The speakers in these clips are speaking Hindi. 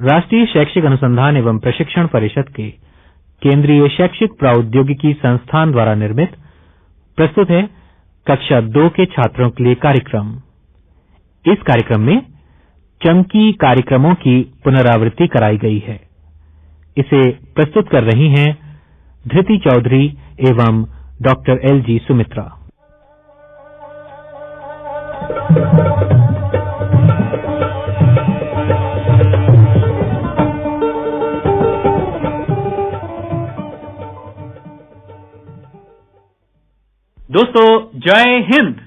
राष्ट्रीय शैक्षिक अनुसंधान एवं प्रशिक्षण परिषद के केंद्रीय शैक्षिक प्रौद्योगिकी संस्थान द्वारा निर्मित, प्रस्तुत है कक्षा दो के छात्रों के लिए कार्यक्रम। इस कार्यक्रम में चमकी कार्यक्रमों की पुनरावृत्ति कराई गई है। इसे प्रस्तुत कर रही हैं धृति चौधरी एवं डॉक्टर एल जी सुमित्रा। दोस्तों, जय हिंद।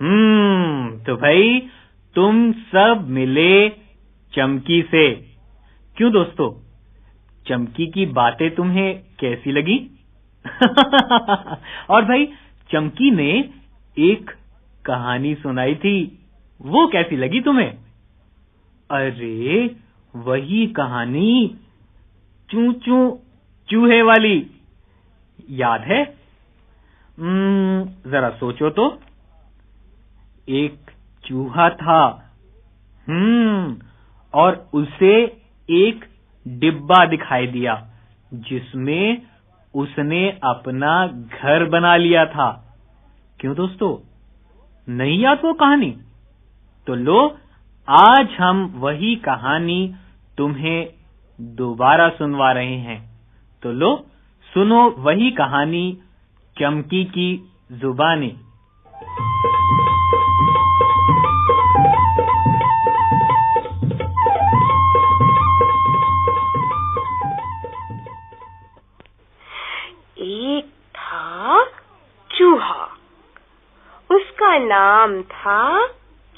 हम्म तो भाई, तुम सब मिले चमकी से। क्यों दोस्तों? चमकी की बातें तुम्हें कैसी लगी? और भाई, चमकी ने एक कहानी सुनाई थी। वो कैसी लगी तुम्हें? अरे, वही कहानी चू चू चूहे वाली। याद है? जरा सोचो तो। एक चूहा था। हम्म और उसे एक डिब्बा दिखाई दिया, जिसमें उसने अपना घर बना लिया था। क्यों दोस्तों? नहीं याद वो कहानी? तो लो, आज हम वही कहानी तुम्हें दोबारा सुनवा रहे हैं। तो लो, सुनो वही कहानी चमकी की जुबानी। एक था चूहा। उसका नाम था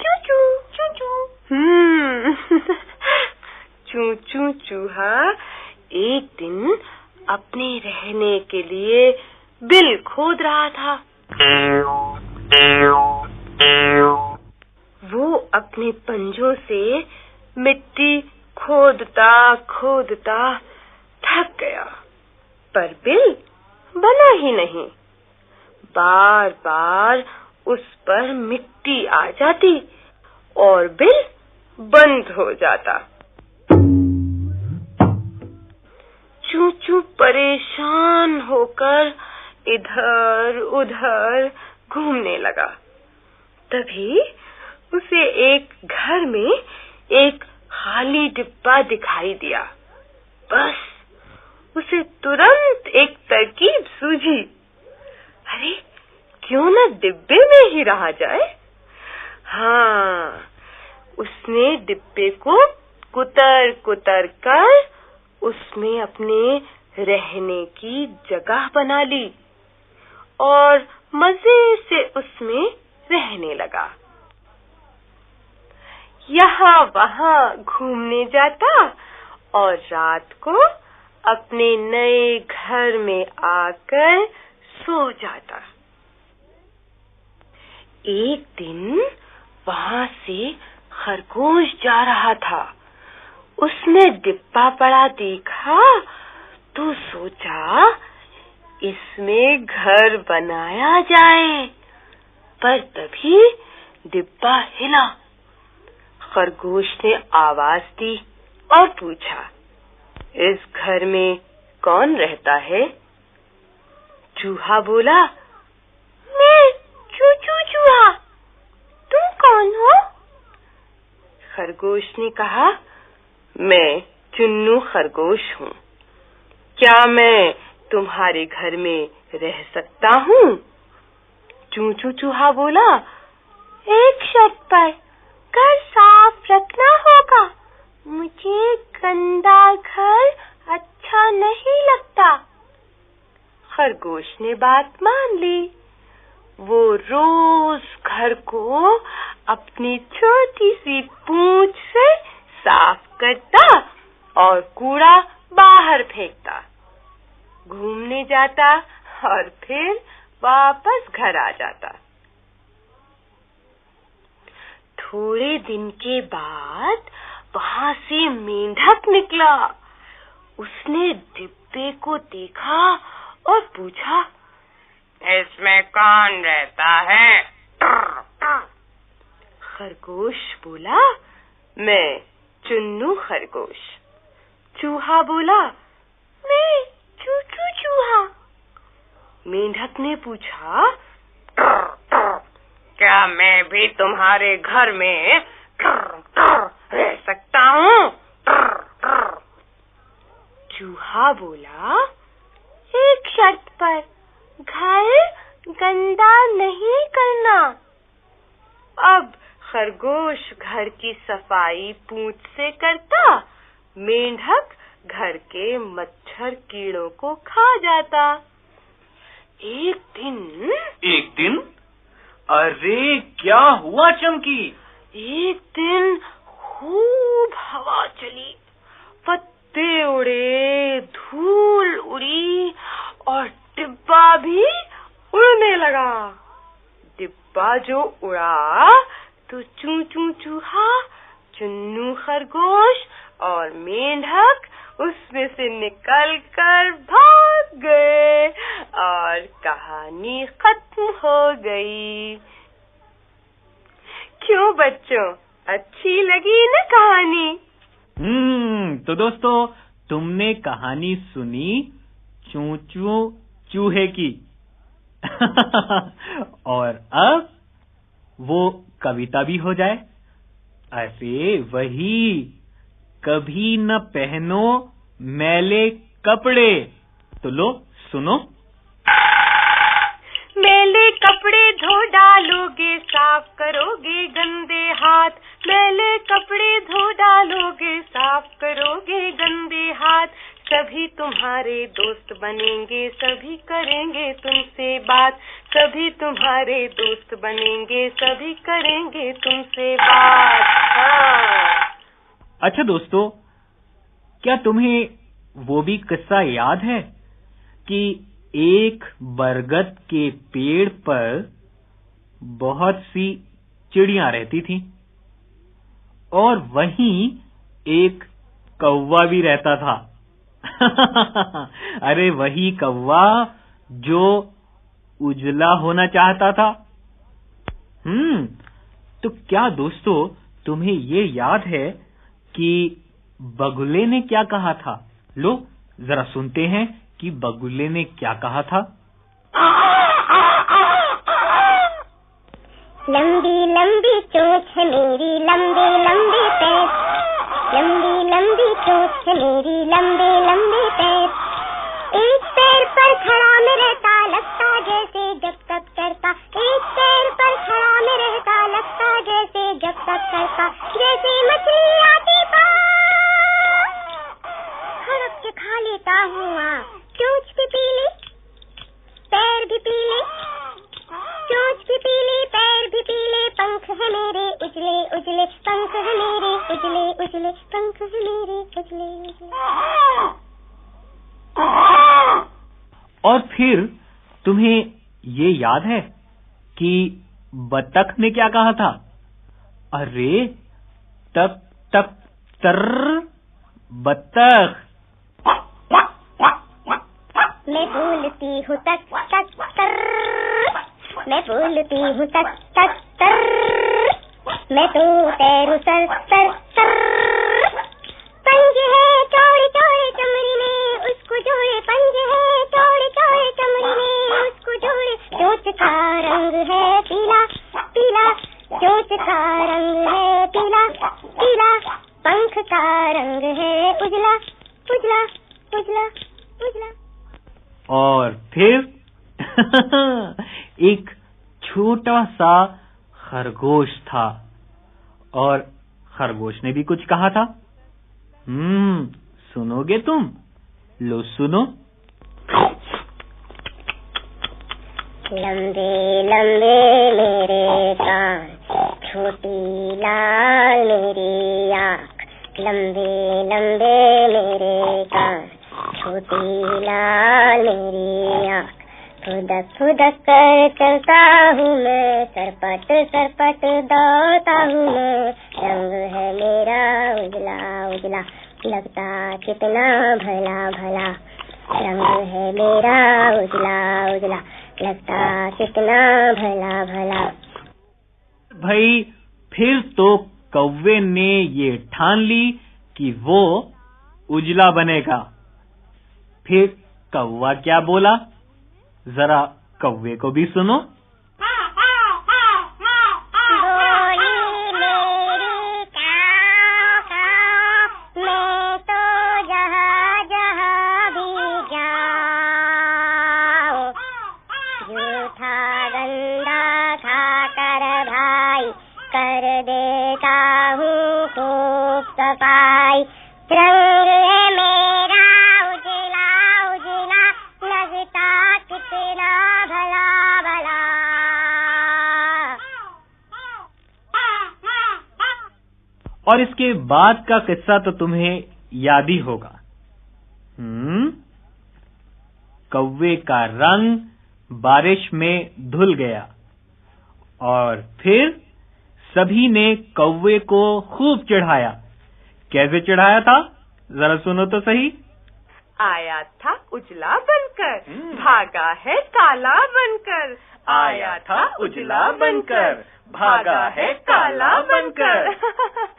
चूचू। चूचू। हम्म। चूचू चूहा एक दिन अपने रहने के लिए बिल खोद रहा था। वो अपने पंजों से मिट्टी खोदता खोदता थक गया। पर बिल बना ही नहीं। बार बार उस पर मिट्टी आ जाती और बिल बंद हो जाता। चू चू परेशान होकर इधर उधर घूमने लगा। तभी उसे एक घर में एक खाली डिब्बा दिखाई दिया। बस, उसे तुरंत एक तरकीब सूझी। अरे, क्यों ना डिब्बे में ही रहा जाए? हाँ उसने डिब्बे को कुतर कुतर कर उसमें अपने रहने की जगह बना ली। और मज़े से उसमें रहने लगा। यहाँ वहाँ घूमने जाता और रात को अपने नए घर में आकर सो जाता। एक दिन वहाँ से खरगोश जा रहा था। उसने डिब्बा पड़ा देखा तो सोचा इसमें घर बनाया जाए। पर तभी डिब्बा हिला। खरगोश ने आवाज़ दी और पूछा, इस घर में कौन रहता है? चूहा बोला, मैं चूचू चूहा तुम कौन हो? खरगोश ने कहा, मैं चुन्नू खरगोश हूँ। क्या मैं तुम्हारे घर में रह सकता हूँ? चूचू चूहा बोला, एक शर्त पर घर साफ़ रखना होगा। मुझे गंदा घर अच्छा नहीं लगता। खरगोश ने बात मान ली। वो रोज घर को अपनी छोटी सी पूंछ से साफ़ करता और कूड़ा बाहर फेंकता। घूमने जाता और फिर वापस घर आ जाता। थोड़े दिन के बाद वहाँ से मेंढक निकला। उसने डिब्बे को देखा और पूछा इसमें कौन रहता है? खरगोश बोला मैं चुन्नू खरगोश। चूहा बोला मैं चूचू चूहा मेंढक ने पूछा क्या मैं भी तुम्हारे घर में रह सकता हूँ? चूहा बोला, एक शर्त पर, घर गंदा नहीं करना। अब खरगोश घर की सफ़ाई पूंछ से करता, मेंढक घर के मच्छर कीड़ों को खा जाता। एक दिन एक दिन? अरे क्या हुआ चमकी? एक दिन खूब हवा चली पत्ते उड़े धूल उड़ी और डिब्बा भी उड़ने लगा। डिब्बा जो उड़ा तो चू चू चूहा चुन्नू खरगोश और मेंढक उसमें से निकल कर भाग गए और कहानी खत्म हो गई। क्यों बच्चों? अच्छी लगी ना कहानी? हम्म तो दोस्तों, तुमने कहानी सुनी चूचू चूहे की। और अब वो कविता भी हो जाए। ऐसे वही कभी न पहनो मैले कपड़े। तो लो, सुनो। मेले कपड़े धो डालोगे, साफ़ करोगे गंदे हाथ। मेले कपड़े धो डालोगे, साफ़ करोगे गंदे हाथ। सभी तुम्हारे दोस्त बनेंगे, सभी करेंगे तुमसे बात। सभी तुम्हारे दोस्त बनेंगे, सभी करेंगे तुमसे बात। हाँ। अच्छा दोस्तों, क्या तुम्हें वो भी किस्सा याद है कि एक बरगद के पेड़ पर बहुत सी चिड़ियाँ रहती थीं? और वहीं एक कौवा भी रहता था। अरे वही कौवा जो उजला होना चाहता था। हम्म तो क्या दोस्तों, तुम्हें ये याद है कि बगुले ने क्या कहा था? लो जरा सुनते हैं कि बगुले ने क्या कहा था। लंबी लंबी चोंच है मेरी, लंबे लंबे पैर। लंबी लंबी चोंच है मेरी, लंबे लंबे पैर। एक पैर पर खड़ा में रहता, लगता जैसे जब तक करता। एक पैर पर खड़ा में रहता, लगता जैसे जब तक करता। जैसे मछली ये याद है कि बतख ने क्या कहा था? अरे तक तक तर, बतख। मैं बोलती हूँ तक तक, तर। मैं बोलती हूँ तक तक, तर। मैं तो तैरू सर सर सर। सा खरगोश था। और खरगोश ने भी कुछ कहा था। हम्म सुनोगे तुम? लो, सुनो। लंबे लंबे मेरे कान, छोटी लाल मेरी आँख, लंबे लंबे मेरे कान, छोटी लाल मेरी आँख। फुदक फुदक कर चलता हूँ मैं, सरपट सरपट दौड़ता हूँ मैं। रंग है मेरा उजला उजला, लगता कितना भला भला। रंग है मेरा उजला उजला, लगता कितना भला भला। भाई, फिर तो कौवे ने ये ठान ली कि वो उजला बनेगा। फिर कौवा क्या बोला? जरा कौवे को भी सुनो। तो कर देता हूँ खूब सफ़ाई। और इसके बाद का किस्सा तो तुम्हें याद ही होगा। हम्म? कौवे का रंग बारिश में धुल गया और फिर सभी ने कौवे को खूब चढ़ाया। कैसे चढ़ाया था? जरा सुनो तो सही। आया था उजला बनकर भागा है काला बनकर। आया था उजला बनकर, भागा है काला बनकर।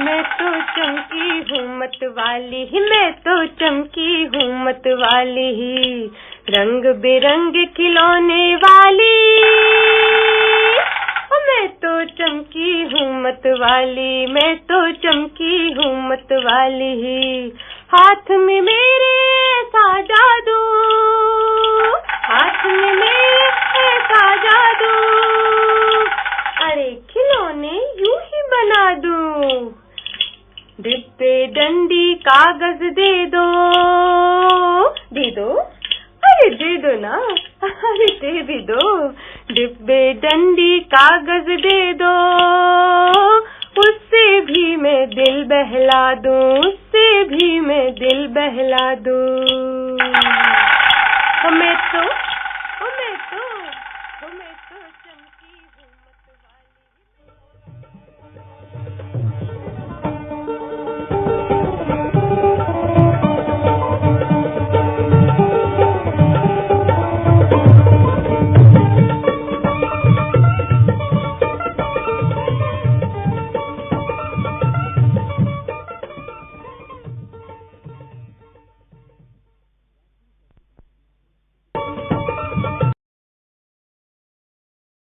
मैं तो चमकी हूँ, मत वाली ही। मैं तो चमकी हूँ, मत वाली ही। रंग बिरंग खिलौने वाली। मैं तो चमकी हूँ, मत वाली। मैं तो चमकी हूँ, मत वाली ही। हाथ में मेरे ऐसा जादू। हाथ में मेरे ऐसा जादू। अरे, खिलौने यूँ ही बना दूँ। डिब्बे डंडी कागज़ दे दो। दे दो? अरे दे दो ना। अरे दे भी दो। डिब्बे डंडी कागज़ दे दो। उससे भी मैं दिल बहला दूँ उससे भी मैं दिल बहला दूँ।